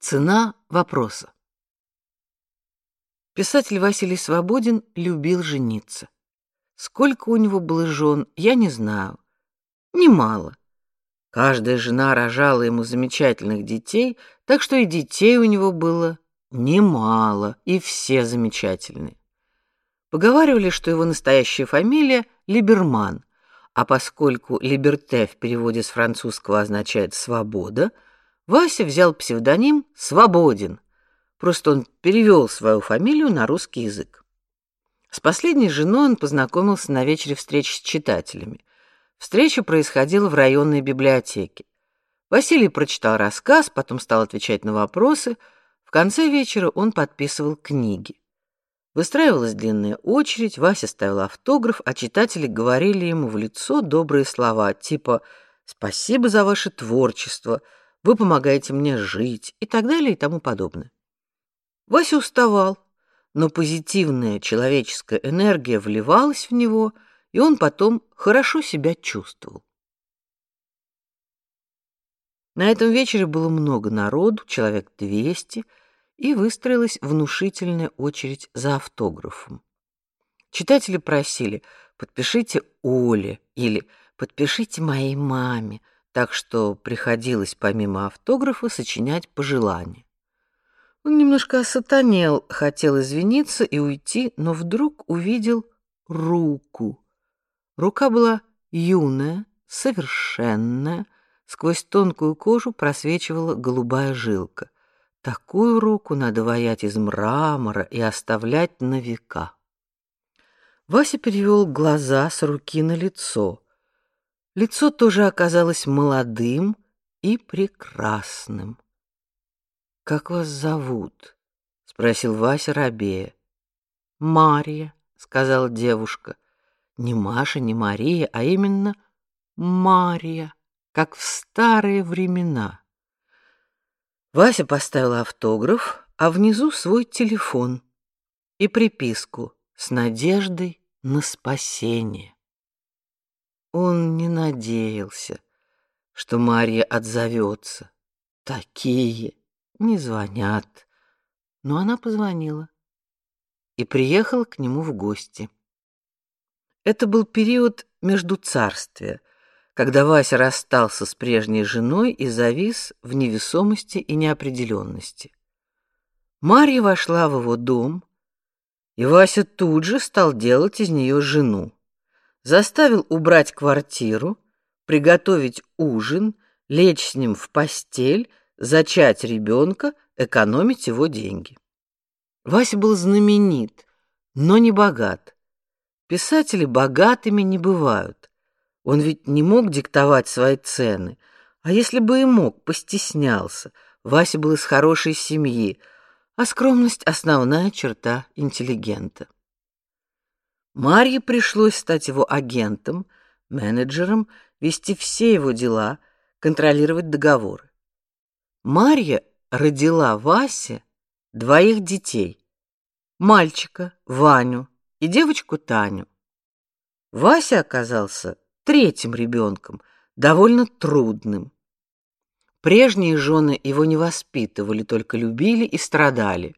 Цена вопроса. Писатель Василий Свободин любил жениться. Сколько у него было жен, я не знаю. Немало. Каждая жена рожала ему замечательных детей, так что и детей у него было немало, и все замечательные. Поговаривали, что его настоящая фамилия Либерман, а поскольку «либерте» в переводе с французского означает «свобода», Вася взял псевдоним «Свободен». Просто он перевел свою фамилию на русский язык. С последней женой он познакомился на вечере встреч с читателями. Встреча происходила в районной библиотеке. Василий прочитал рассказ, потом стал отвечать на вопросы. В конце вечера он подписывал книги. Выстраивалась длинная очередь, Вася ставил автограф, а читатели говорили ему в лицо добрые слова, типа «Спасибо за ваше творчество», вы помогаете мне жить и так далее и тому подобное. Вася уставал, но позитивная человеческая энергия вливалась в него, и он потом хорошо себя чувствовал. На этом вечере было много народу, человек двести, и выстроилась внушительная очередь за автографом. Читатели просили: "Подпишите Оле" или "Подпишите моей маме", так что приходилось помимо автографа сочинять пожелания. Он немножко осатанел, хотел извиниться и уйти, но вдруг увидел руку. Рука была юная, совершенная, сквозь тонкую кожу просвечивала голубая жилка. Такую руку надо ваять из мрамора и оставлять на века. Вася перевел глаза с руки на лицо. Лицо тоже оказалось молодым и прекрасным. Как вас зовут? спросил Вася робея. Мария, сказала девушка. Не Маша, не Мария, а именно Мария, как в старые времена. Вася поставил автограф, а внизу свой телефон и приписку с надеждой на спасение. Он не надеялся, что Мария отзовется. Такие не звонят. Но она позвонила и приехала к нему в гости. Это был период между царствия, когда Вася расстался с прежней женой и завис в невесомости и неопределенности. Марья вошла в его дом, и Вася тут же стал делать из нее жену заставил убрать квартиру, приготовить ужин, лечь с ним в постель, зачать ребенка, экономить его деньги. Вася был знаменит, но не богат. Писатели богатыми не бывают. Он ведь не мог диктовать свои цены, а если бы и мог, постеснялся. Вася был из хорошей семьи, а скромность основная черта интеллигента. Марье пришлось стать его агентом, менеджером, вести все его дела, контролировать договоры. Марья родила Васе двоих детей: мальчика Ваню и девочку Таню. Вася оказался третьим ребенком, довольно трудным. Прежние жены его не воспитывали, только любили и страдали.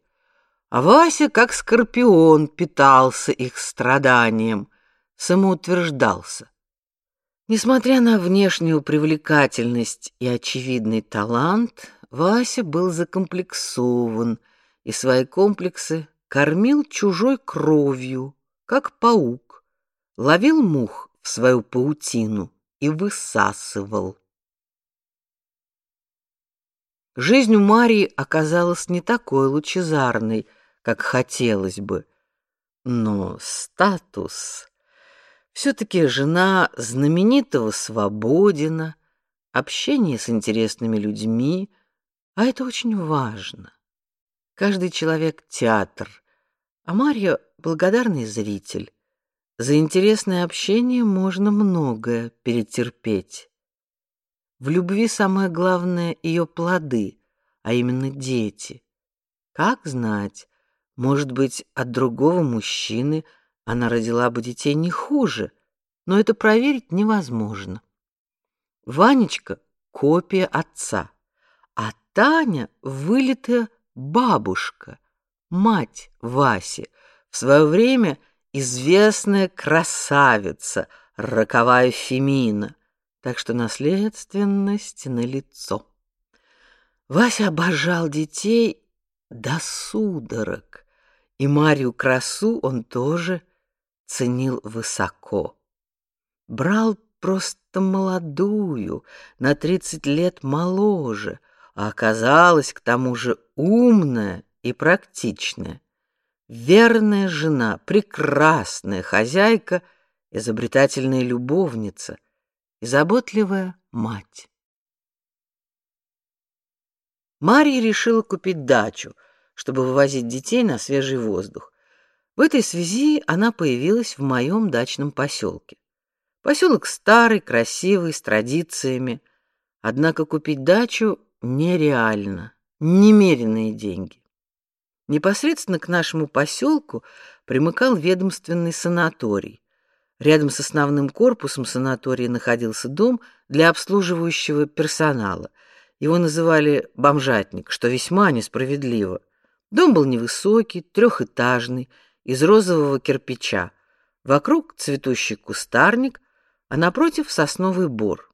А Вася, как скорпион, питался их страданием, самоутверждался. Несмотря на внешнюю привлекательность и очевидный талант, Вася был закомплексован и свои комплексы кормил чужой кровью, как паук, ловил мух в свою паутину и высасывал. Жизнь у Марии оказалась не такой лучезарной, как хотелось бы. Но статус... Все-таки жена знаменитого Свободина, общение с интересными людьми, а это очень важно. Каждый человек — театр, а Марья — благодарный зритель. За интересное общение можно многое перетерпеть. В любви самое главное ее плоды, а именно дети. Как знать, может быть, от другого мужчины она родила бы детей не хуже, но это проверить невозможно. Ванечка копия отца, а Таня вылитая бабушка, мать Васи, в свое время известная красавица, роковая Фемина, так что наследственность налицо. Вася обожал детей до судорог, и Марию красу он тоже ценил высоко. Брал просто молодую, на тридцать лет моложе, а оказалась к тому же умная и практичная. Верная жена, прекрасная хозяйка, изобретательная любовница и заботливая мать. Мария решила купить дачу, чтобы вывозить детей на свежий воздух. В этой связи она появилась в моем дачном поселке. Поселок старый, красивый, с традициями. Однако купить дачу нереально, немеренные деньги. Непосредственно к нашему поселку примыкал ведомственный санаторий. Рядом с основным корпусом санатория находился дом для обслуживающего персонала. Его называли бомжатник, что весьма несправедливо. Дом был невысокий, трехэтажный, из розового кирпича. Вокруг цветущий кустарник, а напротив сосновый бор.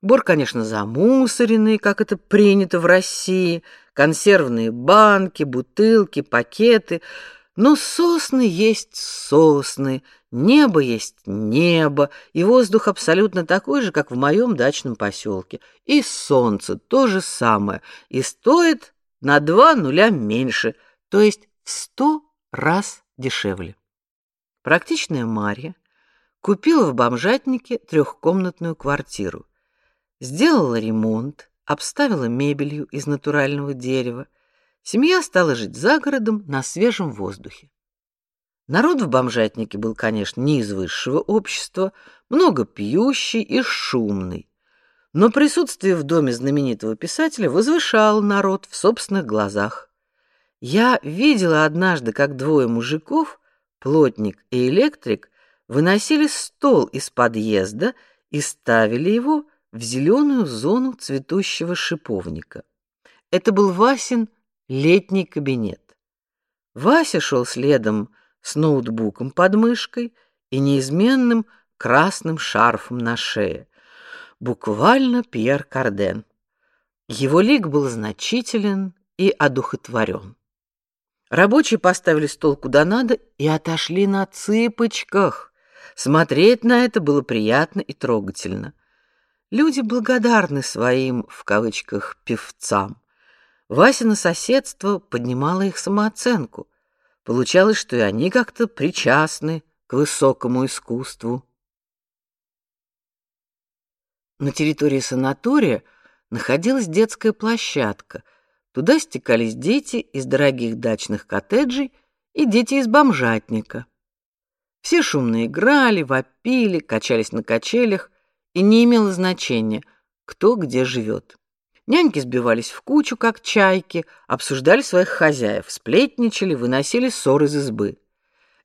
Бор, конечно, замусоренный, как это принято в России, консервные банки, бутылки, пакеты, но сосны есть сосны, небо есть небо, и воздух абсолютно такой же, как в моем дачном поселке. И солнце то же самое, и стоит на два нуля меньше, то есть в сто раз дешевле. Практичная Марья купила в бомжатнике трехкомнатную квартиру сделала ремонт, обставила мебелью из натурального дерева. Семья стала жить за городом на свежем воздухе. Народ в бомжатнике был, конечно, не из высшего общества, много пьющий и шумный. Но присутствие в доме знаменитого писателя возвышало народ в собственных глазах. Я видела однажды, как двое мужиков, плотник и электрик, выносили стол из подъезда и ставили его в зеленую зону цветущего шиповника. Это был Васин летний кабинет. Вася шел следом с ноутбуком под мышкой и неизменным красным шарфом на шее. Буквально Пьер Карден. Его лик был значителен и одухотворен. Рабочие поставили стол куда надо и отошли на цыпочках. Смотреть на это было приятно и трогательно. Люди благодарны своим, в кавычках, певцам. Васина соседство поднимало их самооценку. Получалось, что и они как-то причастны к высокому искусству. На территории санатория находилась детская площадка. Туда стекались дети из дорогих дачных коттеджей и дети из бомжатника. Все шумно играли, вопили, качались на качелях, и не имело значения, кто где живет. Няньки сбивались в кучу, как чайки, обсуждали своих хозяев, сплетничали, выносили ссоры из избы.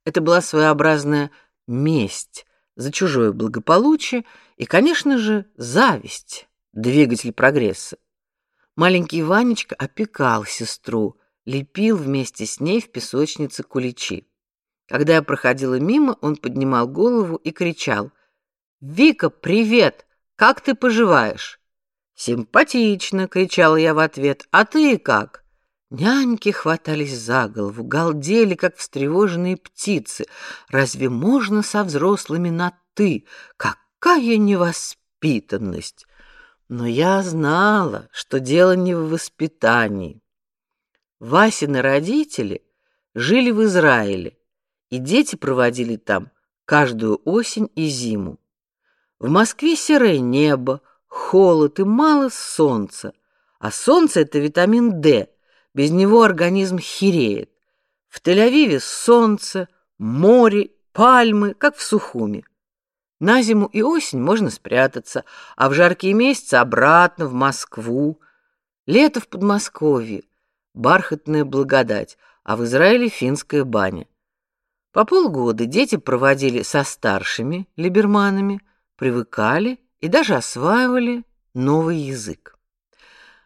Это была своеобразная месть за чужое благополучие и, конечно же, зависть, двигатель прогресса. Маленький Ванечка опекал сестру, лепил вместе с ней в песочнице куличи. Когда я проходила мимо, он поднимал голову и кричал — Вика, привет! Как ты поживаешь? Симпатично, кричала я в ответ. А ты как? Няньки хватались за голову, галдели, как встревоженные птицы. Разве можно со взрослыми на ты? Какая невоспитанность! Но я знала, что дело не в воспитании. Васины родители жили в Израиле, и дети проводили там каждую осень и зиму. В Москве серое небо, холод и мало солнца. А солнце это витамин D. Без него организм хереет. В Тель-Авиве солнце, море, пальмы, как в Сухуми. На зиму и осень можно спрятаться, а в жаркие месяцы обратно в Москву. Лето в Подмосковье, бархатная благодать, а в Израиле финская баня. По полгода дети проводили со старшими либерманами – привыкали и даже осваивали новый язык.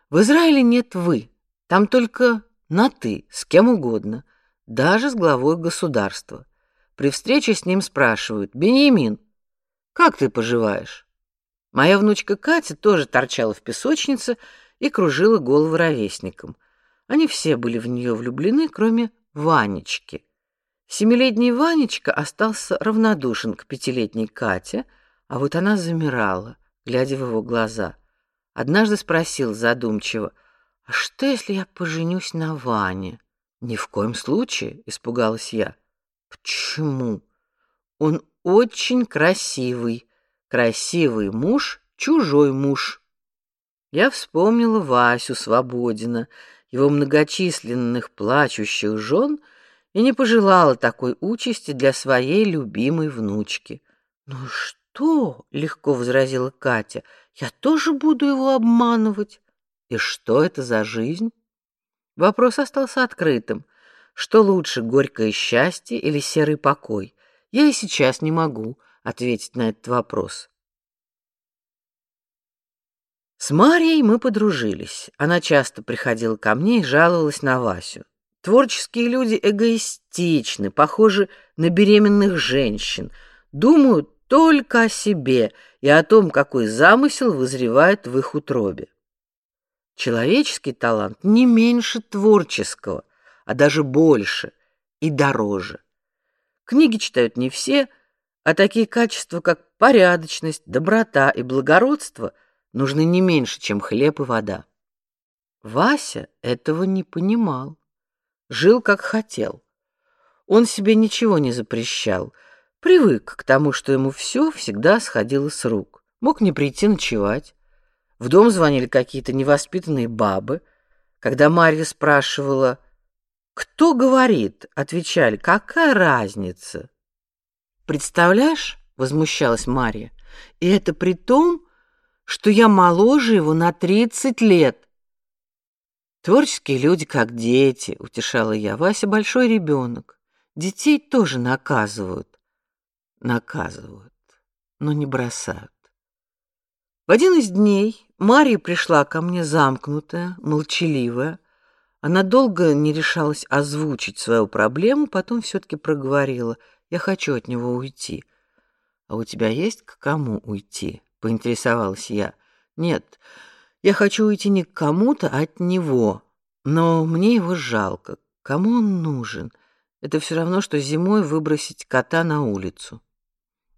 В Израиле нет вы, там только на ты с кем угодно, даже с главой государства. При встрече с ним спрашивают: "Беньямин, как ты поживаешь?" Моя внучка Катя тоже торчала в песочнице и кружила головы ровесникам. Они все были в нее влюблены, кроме Ванечки. Семилетний Ванечка остался равнодушен к пятилетней Кате, а вот она замирала, глядя в его глаза. Однажды спросил задумчиво: "А что, если я поженюсь на Ване?" "Ни в коем случае", испугалась я. "Почему? Он очень красивый. Красивый муж, чужой муж". Я вспомнила Васю Свободина его многочисленных плачущих жен и не пожелала такой участи для своей любимой внучки. "Ну что?" легко возразила Катя. "Я тоже буду его обманывать. И что это за жизнь?" Вопрос остался открытым. Что лучше, горькое счастье или серый покой? Я и сейчас не могу ответить на этот вопрос. С Марией мы подружились. Она часто приходила ко мне и жаловалась на Васю. Творческие люди эгоистичны, похожи на беременных женщин, думают только о себе и о том, какой замысел вызревает в их утробе. Человеческий талант не меньше творческого, а даже больше и дороже. Книги читают не все, а такие качества, как порядочность, доброта и благородство – нужны не меньше, чем хлеб и вода. Вася этого не понимал, жил как хотел. Он себе ничего не запрещал, привык к тому, что ему все всегда сходило с рук. Мог не прийти ночевать. В дом звонили какие-то невоспитанные бабы. Когда Марья спрашивала, кто говорит, отвечали, какая разница. Представляешь, возмущалась Марья, и это при том, что я моложе его на тридцать лет. Творческие люди как дети, утешала я. Вася большой ребенок. Детей тоже наказывают. Наказывают, но не бросают. В один из дней Мария пришла ко мне замкнутая, молчаливая. Она долго не решалась озвучить свою проблему, потом все таки проговорила: "Я хочу от него уйти". А у тебя есть к кому уйти? поинтересовалась я. Нет, я хочу уйти не к кому-то, а от него. Но мне его жалко. Кому он нужен? Это все равно что зимой выбросить кота на улицу.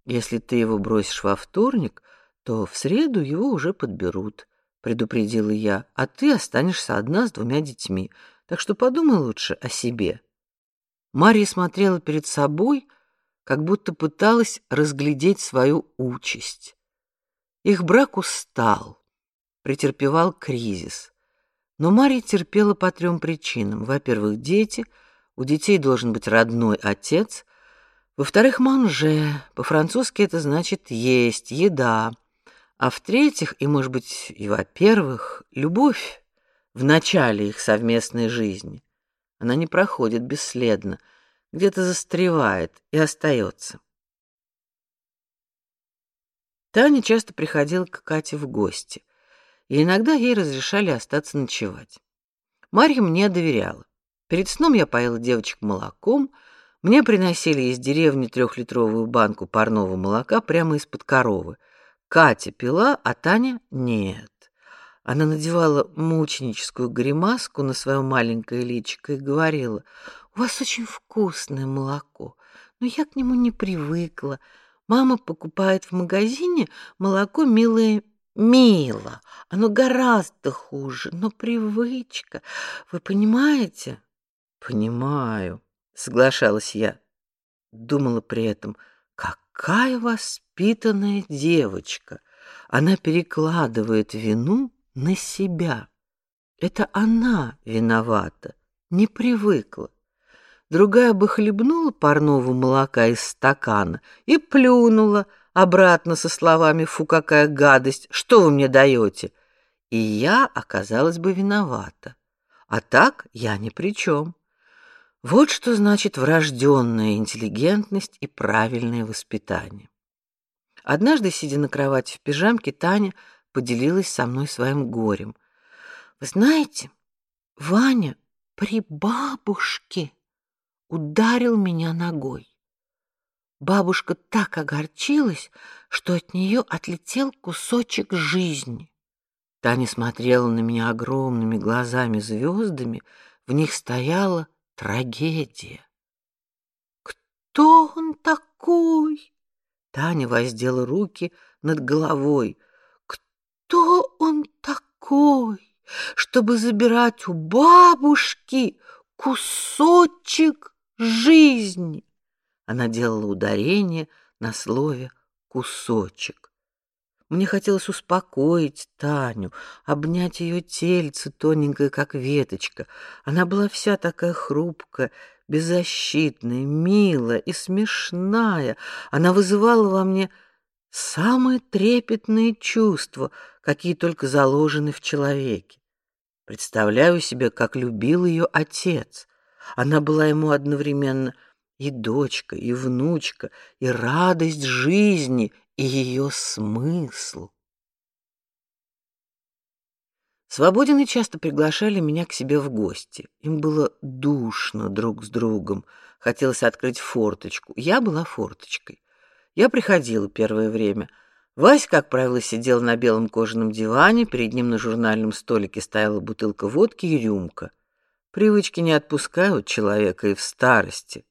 Если ты его бросишь во вторник, то в среду его уже подберут, предупредила я. А ты останешься одна с двумя детьми. Так что подумай лучше о себе. Мария смотрела перед собой, как будто пыталась разглядеть свою участь. Их брак устал, претерпевал кризис. Но Мария терпела по трем причинам. Во-первых, дети, у детей должен быть родной отец. Во-вторых, манже, по-французски это значит есть, еда. А в-третьих, и, может быть, и во-первых, любовь в начале их совместной жизни. Она не проходит бесследно, где-то застревает и остается. Таня часто приходила к Кате в гости, и иногда ей разрешали остаться ночевать. Марья мне доверяла. Перед сном я поила девочек молоком, мне приносили из деревни трехлитровую банку парного молока прямо из-под коровы. Катя пила, а Таня нет. Она надевала мученическую гримаску на свое маленькое личико и говорила: "У вас очень вкусное молоко, но я к нему не привыкла. Мама покупает в магазине молоко милое мило. Оно гораздо хуже, но привычка. Вы понимаете? Понимаю, соглашалась я. Думала при этом, какая воспитанная девочка. Она перекладывает вину на себя. Это она виновата, не привыкла. Другая бы хлебнула парного молока из стакана и плюнула обратно со словами «Фу, какая гадость! Что вы мне даете?» И я оказалась бы виновата. А так я ни при чем. Вот что значит врожденная интеллигентность и правильное воспитание. Однажды, сидя на кровати в пижамке, Таня поделилась со мной своим горем. Вы знаете, Ваня при бабушке ударил меня ногой. Бабушка так огорчилась, что от нее отлетел кусочек жизни. Таня смотрела на меня огромными глазами-звездами, в них стояла трагедия. Кто он такой? Таня воздела руки над головой. Кто он такой, чтобы забирать у бабушки кусочек жизни? Она делала ударение на слове кусочек. Мне хотелось успокоить Таню, обнять ее тельце тоненькое, как веточка. Она была вся такая хрупкая, беззащитная, милая и смешная. Она вызывала во мне самые трепетные чувства, какие только заложены в человеке. Представляю себе, как любил ее отец. Она была ему одновременно и дочка, и внучка, и радость жизни, и ее смысл. Свободины часто приглашали меня к себе в гости. Им было душно друг с другом. Хотелось открыть форточку. Я была форточкой. Я приходила первое время. Вась, как правило, сидел на белом кожаном диване, перед ним на журнальном столике стояла бутылка водки и рюмка. Привычки не отпускают человека и в старости.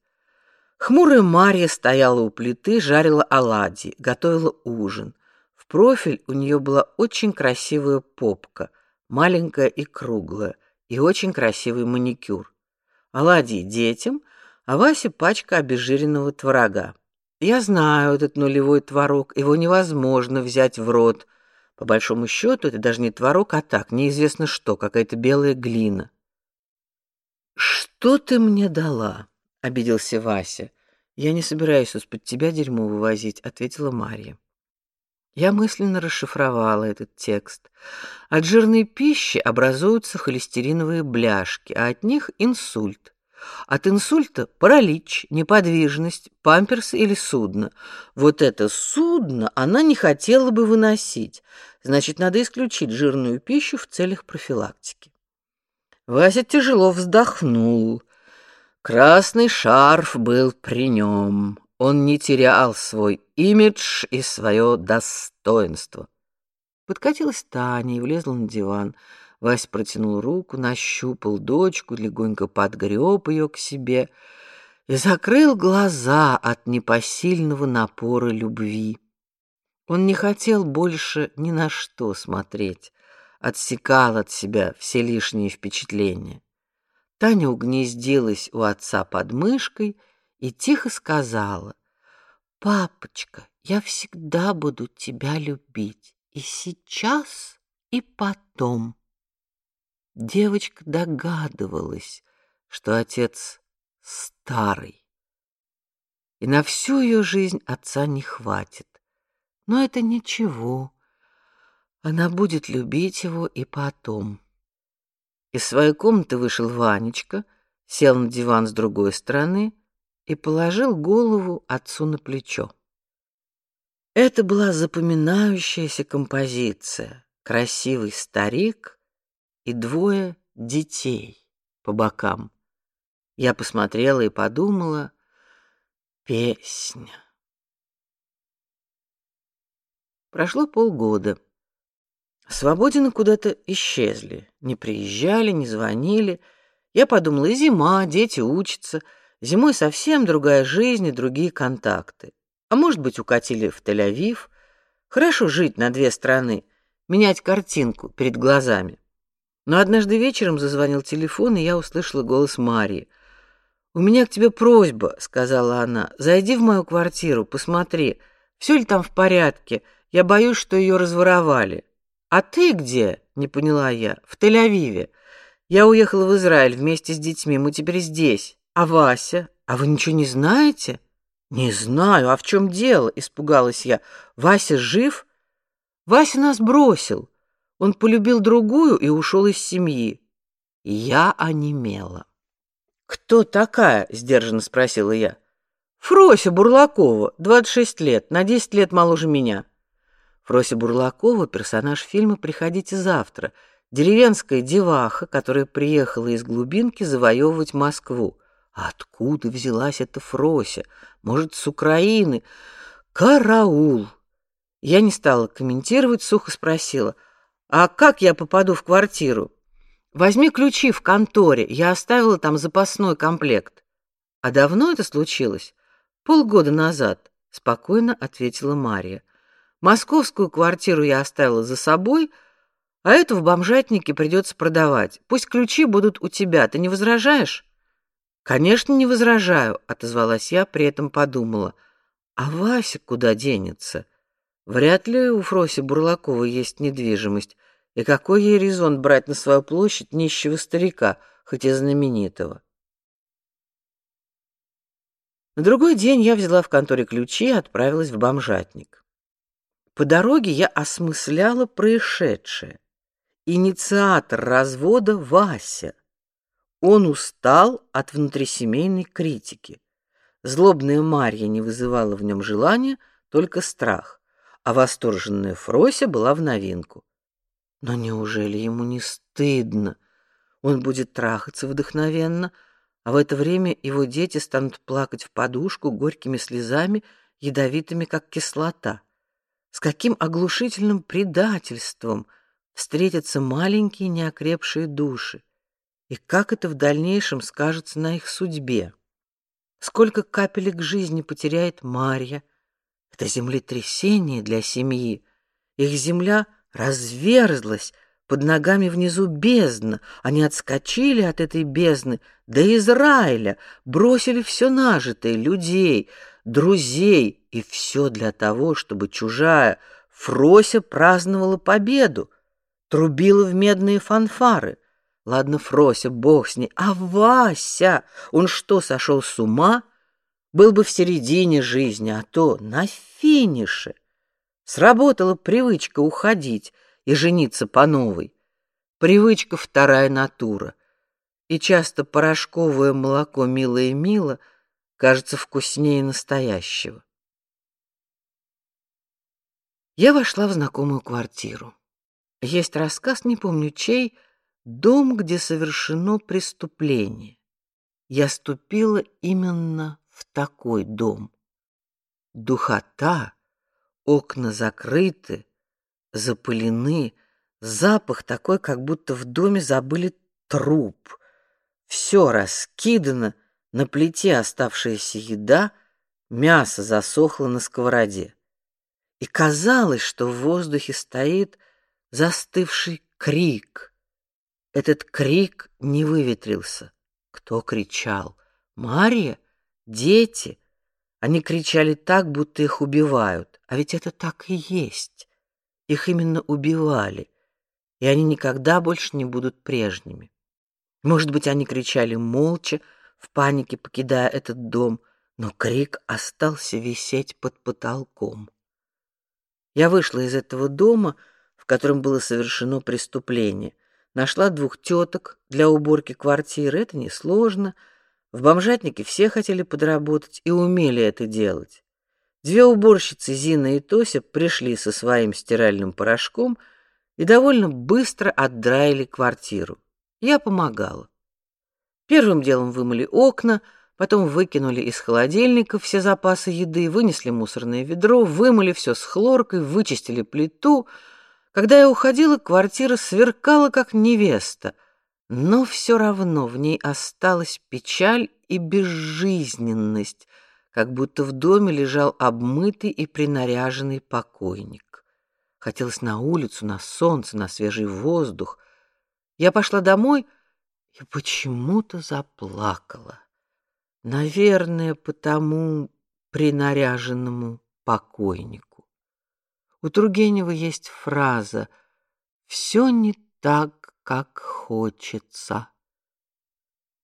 Хмурая Марья стояла у плиты, жарила оладьи, готовила ужин. В профиль у нее была очень красивая попка, маленькая и круглая, и очень красивый маникюр. Оладьи детям, а Васе пачка обезжиренного творога. Я знаю этот нулевой творог, его невозможно взять в рот. По большому счету, это даже не творог, а так, неизвестно что, какая-то белая глина. Что ты мне дала? Обиделся Вася. Я не собираюсь из-под тебя дерьмо вывозить, ответила Марья. Я мысленно расшифровала этот текст. От жирной пищи образуются холестериновые бляшки, а от них инсульт. От инсульта паралич, неподвижность, памперс или судно. Вот это судно она не хотела бы выносить. Значит, надо исключить жирную пищу в целях профилактики. Вася тяжело вздохнул. Красный шарф был при нем. Он не терял свой имидж и свое достоинство. Подкатилась Таня и влезла на диван. Вась протянул руку, нащупал дочку, легонько подгреб ее к себе и закрыл глаза от непосильного напора любви. Он не хотел больше ни на что смотреть, отсекал от себя все лишние впечатления. Таня угнездилась у отца под мышкой и тихо сказала: "Папочка, я всегда буду тебя любить, и сейчас, и потом". Девочка догадывалась, что отец старый, и на всю ее жизнь отца не хватит. Но это ничего. Она будет любить его и потом. Из своей комнаты вышел Ванечка, сел на диван с другой стороны и положил голову отцу на плечо. Это была запоминающаяся композиция. Красивый старик и двое детей по бокам. Я посмотрела и подумала: песня. Прошло полгода. Свободины куда-то исчезли, не приезжали, не звонили. Я подумала, и зима, дети учатся, зимой совсем другая жизнь и другие контакты. А может быть, укатили в Тель-Авив. Хорошо жить на две страны, менять картинку перед глазами. Но однажды вечером зазвонил телефон, и я услышала голос Марии. «У меня к тебе просьба», — сказала она. «Зайди в мою квартиру, посмотри, все ли там в порядке. Я боюсь, что ее разворовали». А ты где? Не поняла я. В Тель-Авиве. Я уехала в Израиль вместе с детьми. Мы теперь здесь. А Вася? А вы ничего не знаете? Не знаю. А в чем дело? Испугалась я. Вася жив? Вася нас бросил. Он полюбил другую и ушел из семьи. Я онемела. Кто такая? сдержанно спросила я. Фрося Бурлакова, 26 лет, на 10 лет моложе меня. Фрося Бурлакова персонаж фильма Приходите завтра. деревенская деваха, которая приехала из глубинки завоевывать Москву. Откуда взялась эта Фрося? Может, с Украины? Караул! Я не стала комментировать, сухо спросила: "А как я попаду в квартиру?" "Возьми ключи в конторе, я оставила там запасной комплект". "А давно это случилось?" "Полгода назад", спокойно ответила Мария. "Московскую квартиру я оставила за собой, а эту в бомжатнике придется продавать. Пусть ключи будут у тебя. Ты не возражаешь?" "Конечно, не возражаю", отозвалась я, при этом подумала: "А Вася куда денется?" Вряд ли у Фроси Бурлаковой есть недвижимость, и какой ей резон брать на свою площадь нищего старика, хоть и знаменитого. На другой день я взяла в конторе ключи и отправилась в бомжатник. По дороге я осмысляла происшедшее. Инициатор развода Вася. Он устал от внутрисемейной критики. Злобная Марья не вызывала в нем желания, только страх а восторженная Фрося была в новинку. Но неужели ему не стыдно? Он будет трахаться вдохновенно, а в это время его дети станут плакать в подушку горькими слезами, ядовитыми как кислота. С каким оглушительным предательством встретятся маленькие неокрепшие души, и как это в дальнейшем скажется на их судьбе? Сколько капелек жизни потеряет Марья, это землетрясение для семьи. Их земля разверзлась, под ногами внизу бездна. Они отскочили от этой бездны до Израиля, бросили все нажитое, людей, друзей, и все для того, чтобы чужая Фрося праздновала победу, трубила в медные фанфары. Ладно, Фрося, бог с ней, а Вася, он что, сошел с ума? Был бы в середине жизни, а то на финише. Сработала привычка уходить и жениться по новой. Привычка вторая натура. И часто порошковое молоко милое мило кажется вкуснее настоящего. Я вошла в знакомую квартиру. Есть рассказ, не помню чей, дом, где совершено преступление. Я ступила именно в такой дом. Духота, окна закрыты, запылены, запах такой, как будто в доме забыли труп. Все раскидано, на плите оставшаяся еда, мясо засохло на сковороде. И казалось, что в воздухе стоит застывший крик. Этот крик не выветрился. Кто кричал? Мария? Дети? Они кричали так, будто их убивают. А ведь это так и есть. Их именно убивали. И они никогда больше не будут прежними. Может быть, они кричали молча, в панике покидая этот дом, но крик остался висеть под потолком. Я вышла из этого дома, в котором было совершено преступление. Нашла двух теток для уборки квартиры. Это несложно. В бомжатнике все хотели подработать и умели это делать. Две уборщицы, Зина и Тося, пришли со своим стиральным порошком и довольно быстро отдраили квартиру. Я помогала. Первым делом вымыли окна, потом выкинули из холодильника все запасы еды, вынесли мусорное ведро, вымыли все с хлоркой, вычистили плиту. Когда я уходила, квартира сверкала как невеста — но все равно в ней осталась печаль и безжизненность, как будто в доме лежал обмытый и принаряженный покойник. Хотелось на улицу, на солнце, на свежий воздух. Я пошла домой и почему-то заплакала. Наверное, потому принаряженному покойнику. У Тургенева есть фраза «Все не так, как хочется.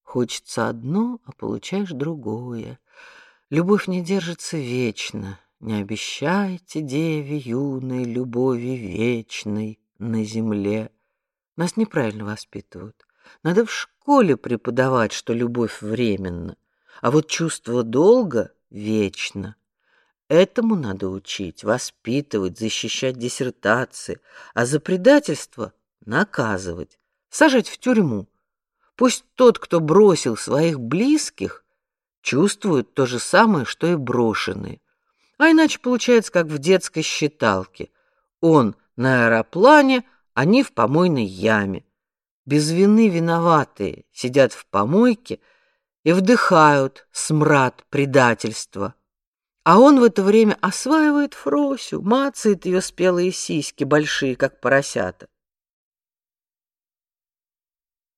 Хочется одно, а получаешь другое. Любовь не держится вечно. Не обещайте деве юной любови вечной на земле. Нас неправильно воспитывают. Надо в школе преподавать, что любовь временна, а вот чувство долга вечно. Этому надо учить, воспитывать, защищать диссертации, а за предательство наказывать, сажать в тюрьму. Пусть тот, кто бросил своих близких, чувствует то же самое, что и брошенные. А иначе получается, как в детской считалке. Он на аэроплане, они в помойной яме. Без вины виноватые сидят в помойке и вдыхают смрад предательства. А он в это время осваивает Фросю, мацает ее спелые сиськи, большие, как поросята.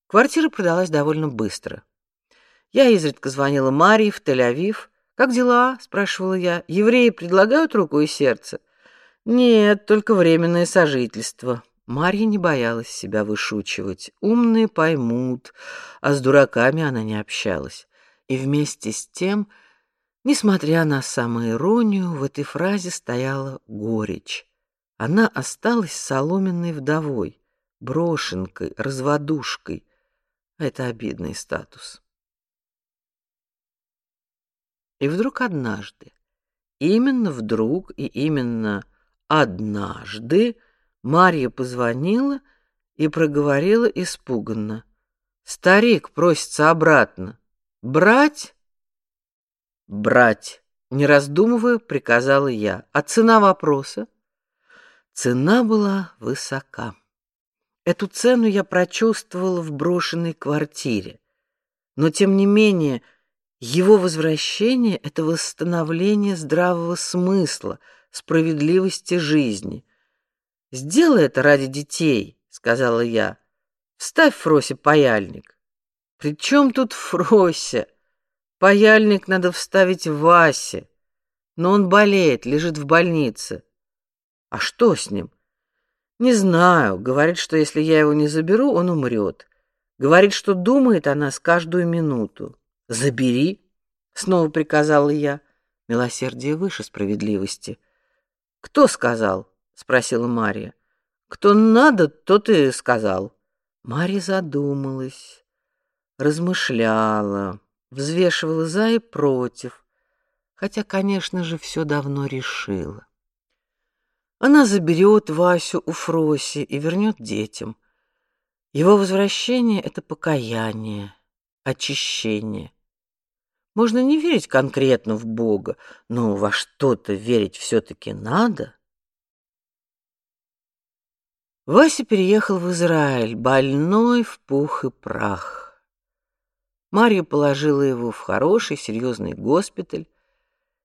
Квартира продалась довольно быстро. Я изредка звонила Марии в Тель-Авив. «Как дела?» — спрашивала я. «Евреи предлагают руку и сердце?» «Нет, только временное сожительство». Марья не боялась себя вышучивать. Умные поймут, а с дураками она не общалась. И вместе с тем Несмотря на самоиронию, в этой фразе стояла горечь. Она осталась соломенной вдовой, брошенкой, разводушкой. Это обидный статус. И вдруг однажды, именно вдруг и именно однажды Марья позвонила и проговорила испуганно: "Старик просится обратно. Брать брать, не раздумывая, приказала я. А цена вопроса? Цена была высока. Эту цену я прочувствовала в брошенной квартире. Но тем не менее, его возвращение это восстановление здравого смысла, справедливости жизни. Сделай это ради детей, сказала я. Вставь Фросе паяльник. При чем тут Фрося? Паяльник надо вставить Васе, но он болеет, лежит в больнице. А что с ним? Не знаю. Говорит, что если я его не заберу, он умрет. Говорит, что думает о нас каждую минуту. Забери, снова приказала я. Милосердие выше справедливости. Кто сказал? Спросила Мария. Кто надо, тот и сказал. Мария задумалась, размышляла взвешивала за и против, хотя, конечно же, все давно решила. Она заберет Васю у Фроси и вернет детям. Его возвращение это покаяние, очищение. Можно не верить конкретно в Бога, но во что-то верить все таки надо. Вася переехал в Израиль, больной в пух и прах. Марья положила его в хороший, серьезный госпиталь.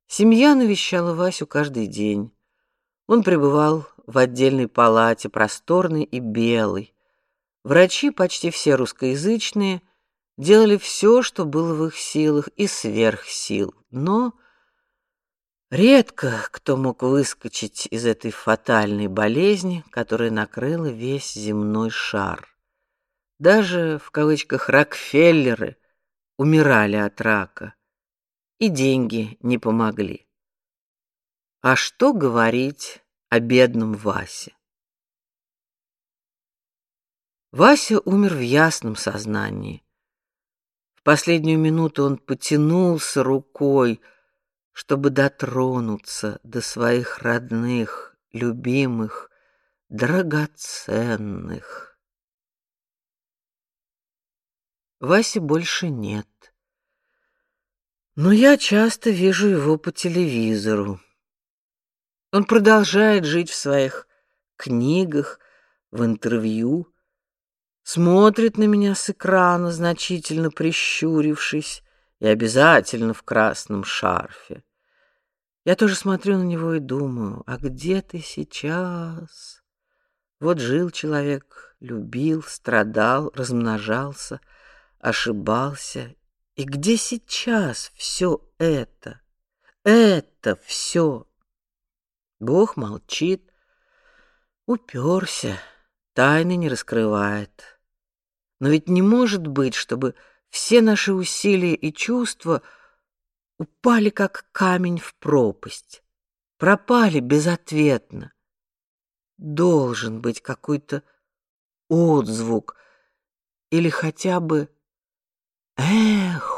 Семья навещала Васю каждый день. Он пребывал в отдельной палате, просторной и белой. Врачи, почти все русскоязычные, делали все, что было в их силах, и сверх сил. Но редко кто мог выскочить из этой фатальной болезни, которая накрыла весь земной шар. Даже в кавычках Рокфеллеры умирали от рака, и деньги не помогли. А что говорить о бедном Васе? Вася умер в ясном сознании. В последнюю минуту он потянулся рукой, чтобы дотронуться до своих родных, любимых, драгоценных. Васи больше нет. Но я часто вижу его по телевизору. Он продолжает жить в своих книгах, в интервью, смотрит на меня с экрана, значительно прищурившись, и обязательно в красном шарфе. Я тоже смотрю на него и думаю: а где ты сейчас? Вот жил человек, любил, страдал, размножался, ошибался. И где сейчас все это? Это все. Бог молчит, уперся, тайны не раскрывает. Но ведь не может быть, чтобы все наши усилия и чувства упали как камень в пропасть, пропали безответно. Должен быть какой-то отзвук или хотя бы Эх,